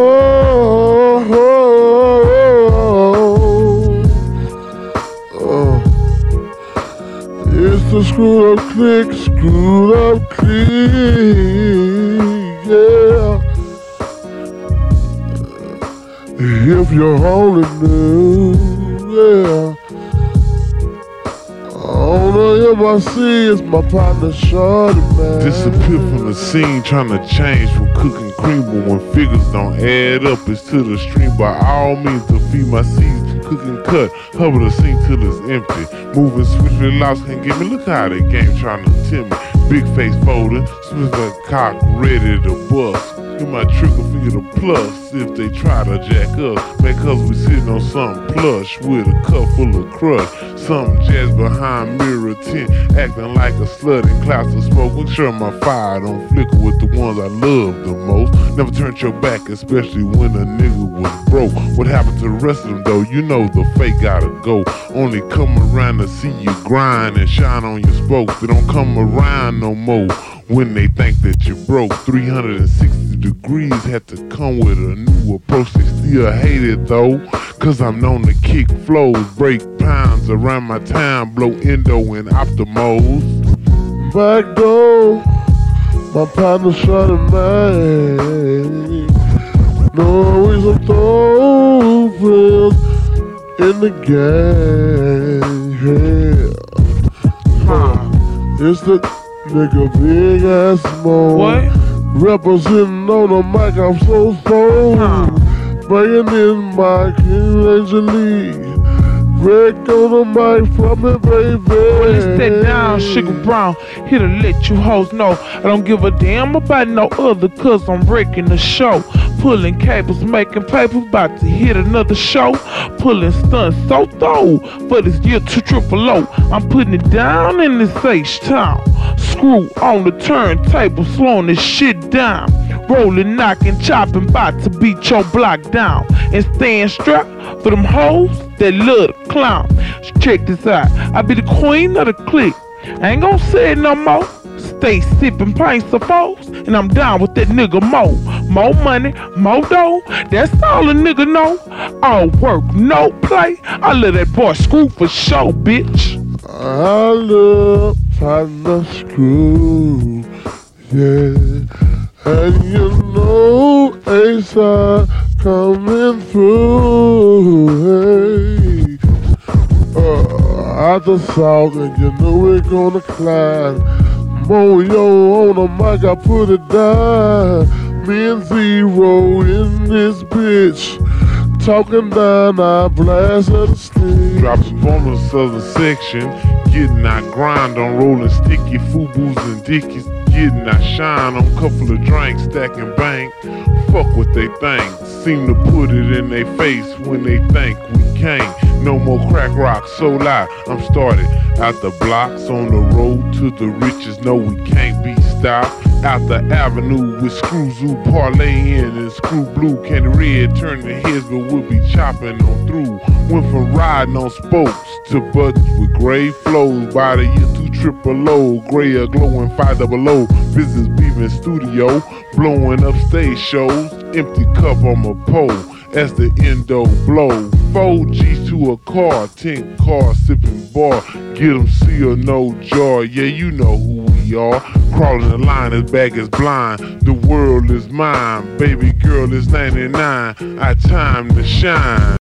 Oh, oh, oh, oh, oh. It's the screwed up click, screwed up click, yeah. If you're only knew, yeah. All of I see is my partner Shorty, man. Disappear from the scene, trying to change from cooking cream, but when figures don't add up, it's to the stream. By all means, to feed my seeds, cook and cut, hover the scene till it's empty. Moving swiftly, lost can't get me. Look how the game trying to tempt me. Big face folding, Smith cock ready to bust. Give my trigger finger the plus if they try to jack us. Because we sitting on something plush with a cup full of crush. Something jazz behind mirror tint, acting like a slut in clouds of smoke. Make sure my fire don't flicker with the ones I love the most. Never turned your back, especially when a nigga was broke. What happened to the rest of them though? You know the fake gotta go. Only come around to see you grind and shine on your spokes. They don't come around no more when they think that you broke 360 degrees had to come with a new approach they still hate it though cause i'm known to kick flows break pounds around my town blow endo and optimals back door my partner shot a man no reason throw pills in the game yeah. huh. it's the Nigga, big ass mo. What? Representing on the mic, I'm so full. Huh. Bringing in my King Angelique. Rick on the mic from the baby. Well, it's that down, Sugar Brown. Here to let you hoes know I don't give a damn about no other, cause I'm breaking the show. Pulling cables, making paper, about to hit another show. Pulling stunts so throw for this year to triple O. I'm putting it down in this H town. Screw on the turntable, slowing this shit down. Rolling, knocking, chopping, bout to beat your block down. And staying strapped for them hoes that love the clown. Check this out, I be the queen of the clique. I ain't gonna say it no more. Stay sipping pints of foes, and I'm down with that nigga Mo. More money, more dough, that's all a nigga know. All work, no play. I let that boy screw for show, bitch. I love partner screw, yeah. And you know A-side coming through, hey. Uh, out the south and you know we're gonna climb. Moyo on the mic, I put it down. Me and Z-Ro in this bitch. Talking down, I blast at the stage. Dropping bonus of the section. Getting our grind on rolling sticky Fubus and dickies. Getting our shine on couple of drinks, stacking bank. Fuck what they think. Seem to put it in their face when they think we can't. No more crack rock, so loud. I'm started out the blocks on the road to the riches. No, we can't be stopped. Out the avenue with screw zoo parlaying in and screw blue candy red. Turn the heads, but we'll be chopping on through. Went from riding on spokes to buttons with gray flows. By the year two triple O, gray a glowing five double O. Business beaming studio, blowing up stage shows. Empty cup on my pole as the endo blow. Four G's to a car, ten cars sipping bar. Get them see or no joy. Yeah, you know who are. Crawling the line as bag is blind. The world is mine. Baby girl is 99. I time to shine.